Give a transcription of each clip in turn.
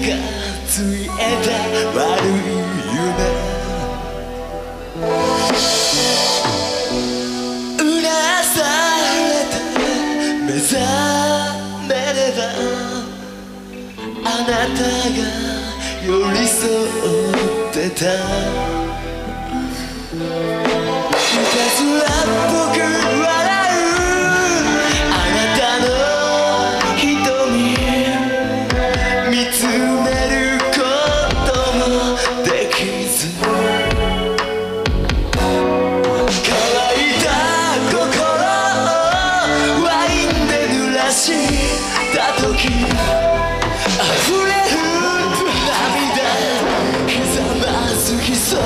がついえた悪い夢。うなされて目覚めればあなたが寄り添ってた。した時溢れる涙ひざまずきそう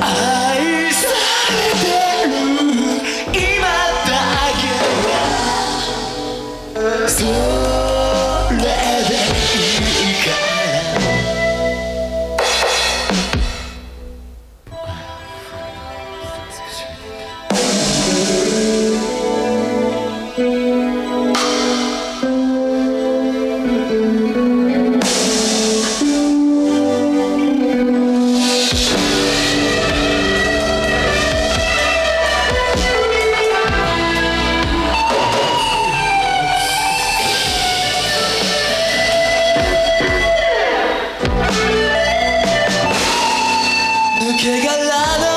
愛されてる今だけはそれでいいから。love.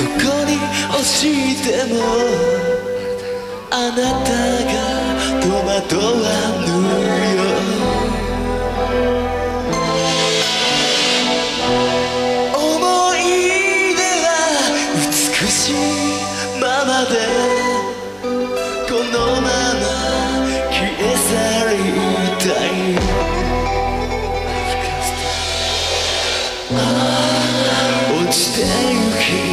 どこに押してもあなたが戸惑わぬよ。思い出は美しいままでこのまま消え去りたい。ああ落ちてゆき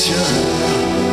Temptation